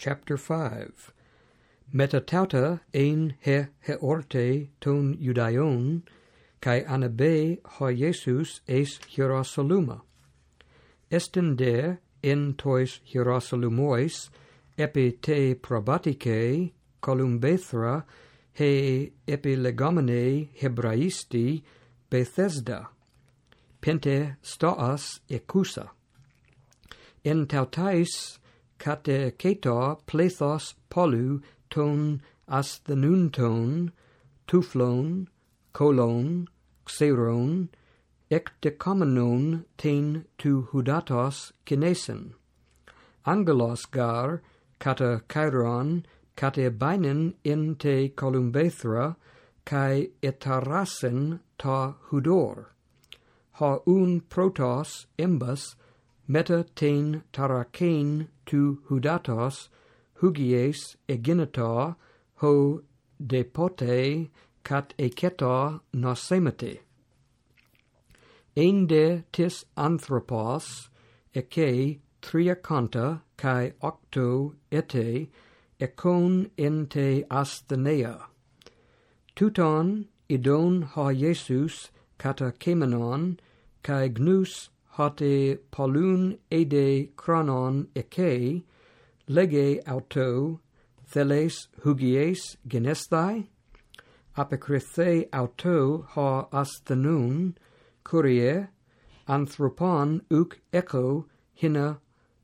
chapter 5. Metatauta ein he heorte ton Judaion, kai anabe ho Jesus es Hierosoluma. Estende in tois Hierosolumois epi te probatike columbethra he epi legomene hebraisti Bethesda. Pente stoas ecusa. En tautais catecheto plethos polu ton as the nun ton tuflon, colon, xeron, ecdecomenon ten tu hudatos kinesen. Angelos gar, kata kairon kate bainen in te columbethra, kai etarasen ta hudor. Ha un protos imbus meta ten tarakein tu hudatos, hugies eginata, ho depote cat eketa nosemete. Ende tis anthropos, eke tria canta, octo ete, ekon ente asthenea Tuton idon ha jesus kata kemenon kai gnus hate polun ede chronon eke, lege auto, theles hugies genesthai, apocrythe auto ha asthenun, curie, anthropon uk echo hina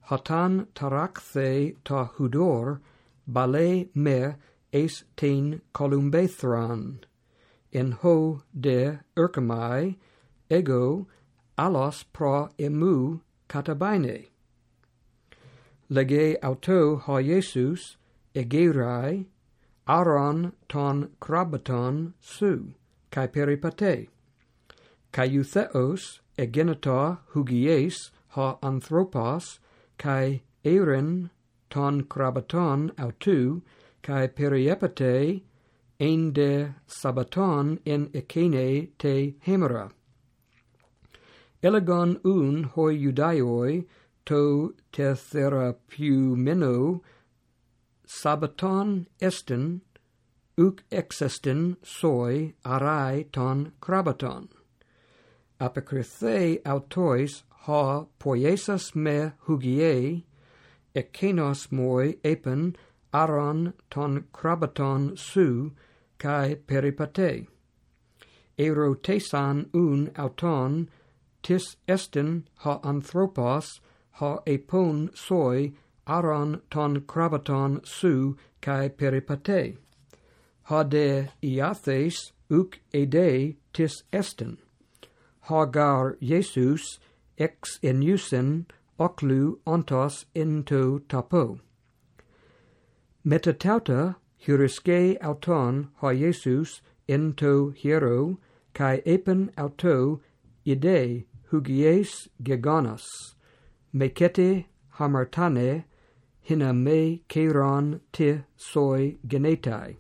hotan tarakthe ta hudor, bale me es tein columbethran, en ho de urkamai, ego alos pro emu katabaine. Lege auto ha Jesus egerai aron ton krabaton su kai peripate kai eutheos egenita hugies ha anthropos kai erin ton krabaton autu kai periepate en de sabaton en ekene te hemera elegon un hoi judaioi to therapumeno sabaton esten uc exesten soi arai ton krabaton. Apokrythae autois ha poiesas me hugiei ekenos moi epen aron ton krabaton su kai peripatei. Erotesan un auton tis estin ha anthropos ha epon soi aron ton krabaton su kai peripate ha de iathes uk ede tis estin hagar jesus ex enusen oclu ontos into tapo. Metatauta heurisque auton ha jesus into hiero kai epen auto ide hugies gegonas, mecete hamartane, hina me ceron te soi genetai.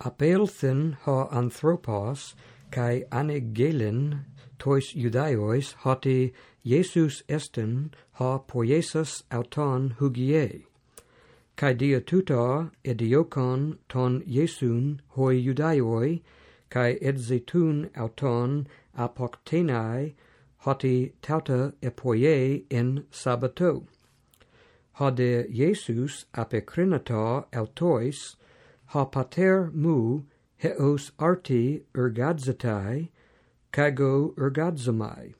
Apelthin ha anthropos, cae anegelin tois judaeois hoti Iesus estin ha poiesus auton hugiei, cae dia tuta ediocon ton Iesun hoi judaeoi, cae edzitun auton apoktenai hoti tauta epoie in sabato. Hode Iesus apecrinata autois, ha pater mu heos arti ergadzatai, cago ergadzamai.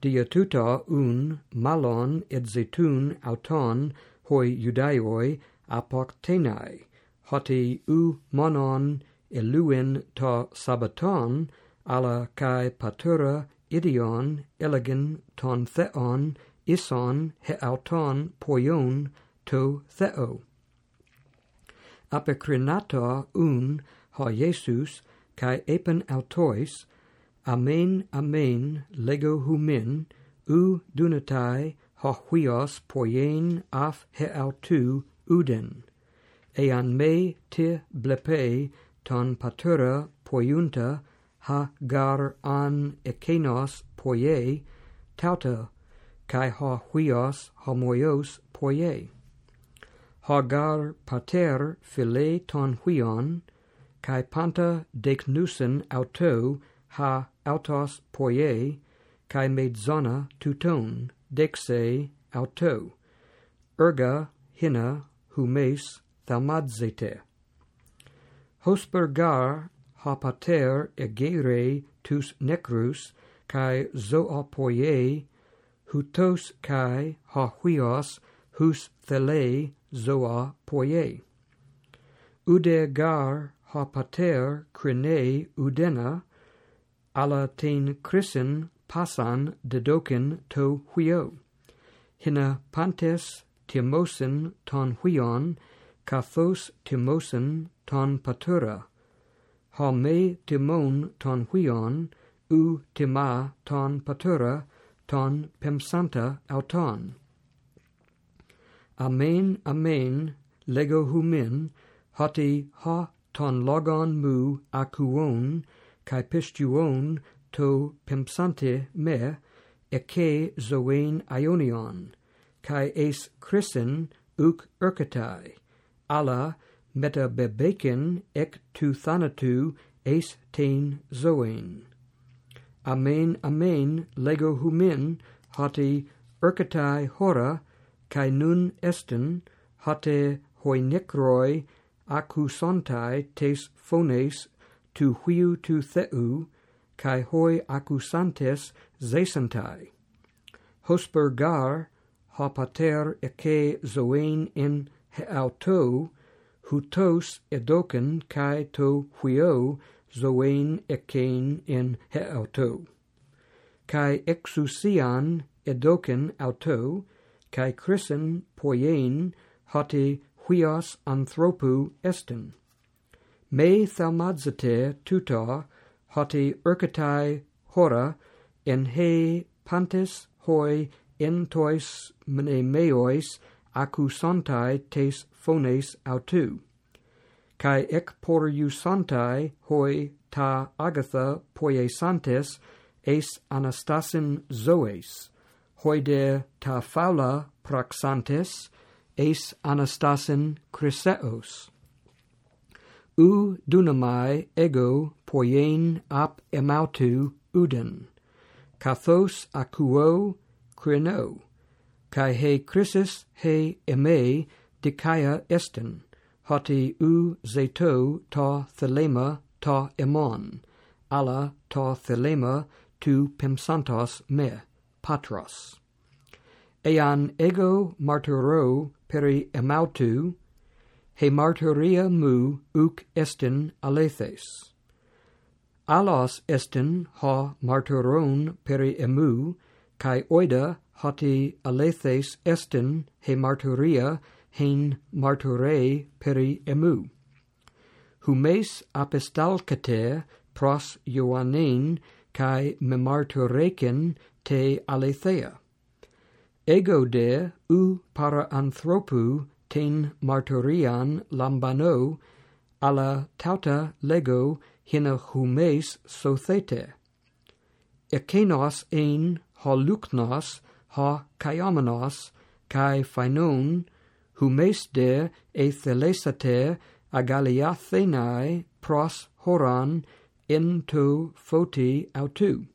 Dia tuta un malon et zetun auton hoi judaioi apoktenai, hoti u monon eluin ta sabaton, alla kai patura idion elegin ton theon ison heauton poion to theo. Apecrinato un ho Jesus kai epen autois amen amen lego humin u dunatai ho huios poien af he autu uden. Ean me te blepe ton patura poiunta ha gar an ekenos poie tauta, kai ha huios homoios poie. Hagar pater phile ton huion, kai panta decnusen auto ha autos poie, kai medzona tuton, dexe auto. Erga hina humes thalmadzete. Hospergar hapater egere tus necrus, cae zoapoiei, hutos ha hahuios, hus thelei zoa poiei. Ude gar hapater crine udena, ala ten crisin pasan dedokin to huio. Hina pantes timosin ton huion, kathos timosin ton patura ha me timon ton huion, u tima ton patura, ton pemsanta auton. Amen, amen, lego humin, hoti ha ton logon mu acuon, kai pistuon to pemsante me, eke zoen ionion, kai es chrisen uc ercatai, alla meta bebeken ek tu thanatu es tein zoein. Amen, amen, lego humin, hati erkatai hora, kai nun esten, hate hoinikroi, accusontai tes phones, tu huiu tu theu, kai hoi accusantes zesantai. Hosper gar, ha pater eke zoein in heautou, hutos edoken kai to huio zoein ekain en heauto. Kai exousian edoken auto kai chrisen poien hoti huios anthropu estin me thalmadzate tuta hoti urkatai hora en he pantes hoi entois mnemeois accusontai tes phones autu, Kai ec poriusantai hoi ta agatha poiesantes es anastasin zoes, hoi de ta faula praxantes eis anastasin chryseos. U dunamai ego poien ap emautu uden, kathos akuo crino, kai he chrysis he emei dikaia esten. Hoti u zeto ta thelema ta emon. Alla ta thelema tu pemsantos me patros. Ean ego martyro peri emautu he martyria mu uc estin alethes allos estin ha martyron peri emu kai oida hoti alethes estin he marturia hen marturei peri emu. Humes apestalcate pros Ioannein cae memarturecin te alethea. Ego de u para anthropu ten marturian lambano alla tauta lego hina humes sothete. Ekenos ein holuknos ha kaiomnos kai phainon humesde thelesate agaliathenai pros horan into photi autou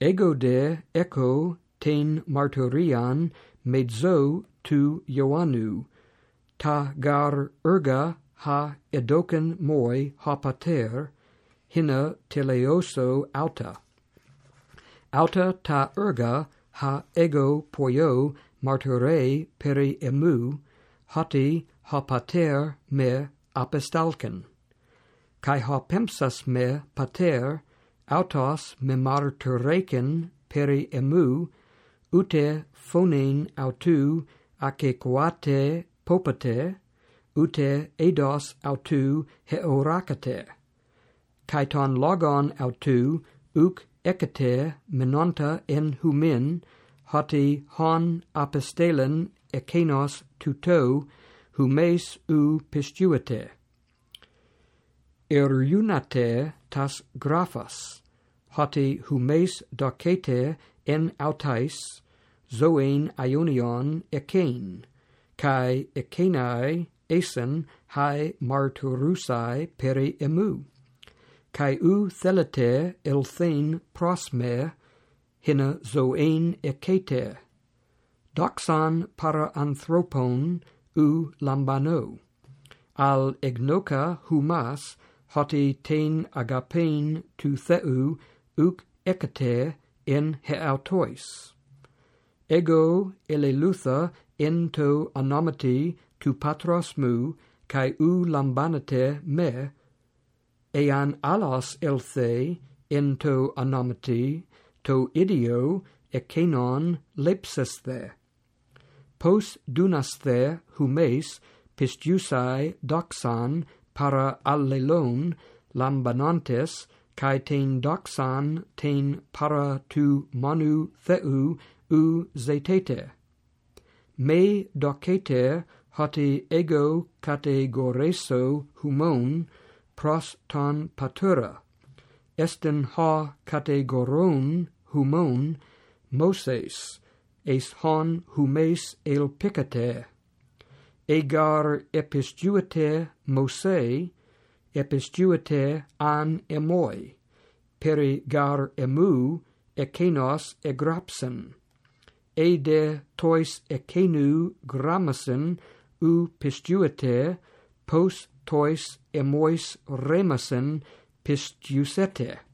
ego de echo ten martorian mezo tu Ioannu, ta gar erga ha edoken moi hapater, hina teleoso auta. Auta ta erga ha ego poio martyrei peri emu, hoti ha pater me apestalken, kai ha pemsas me pater, autos me martyreken peri emu, ute phonein autu acequate popate, ute eidos autu heoracate, kai ton logon autu uk Ecate menonta en humin, hoti hon apostelen ekenos tuto, humes u pistuete. Erunate tas graphas, hoti humes docete en autais, zoen ionion ekain, kai ekenai esen hai marturusai peri emu kai u thelete elthein prosme hina zoein ekete doxan para anthropon u lambano. Al egnoka humas hoti tein agapein tu theu uk in he heautois. Ego elelutha to anomati tu patros mu kai u lambanate me ean alas elthe ento anomati to idio ekenon lepsesthe. Pos dunasthe humes pistiusai doxan para allelon lambanantes kai ten doxan ten para tu manu theu u zetete. Me docete hoti ego categoreso humon pros ton patura, esten ha categoron humon moses, eis hon humes el picate, egar epistuete mose, epistuete an emoi, perigar emu, ekenos egrapsen, ede tois ekenu gramasen u pistuete, pos tois emois remasen pistiusete.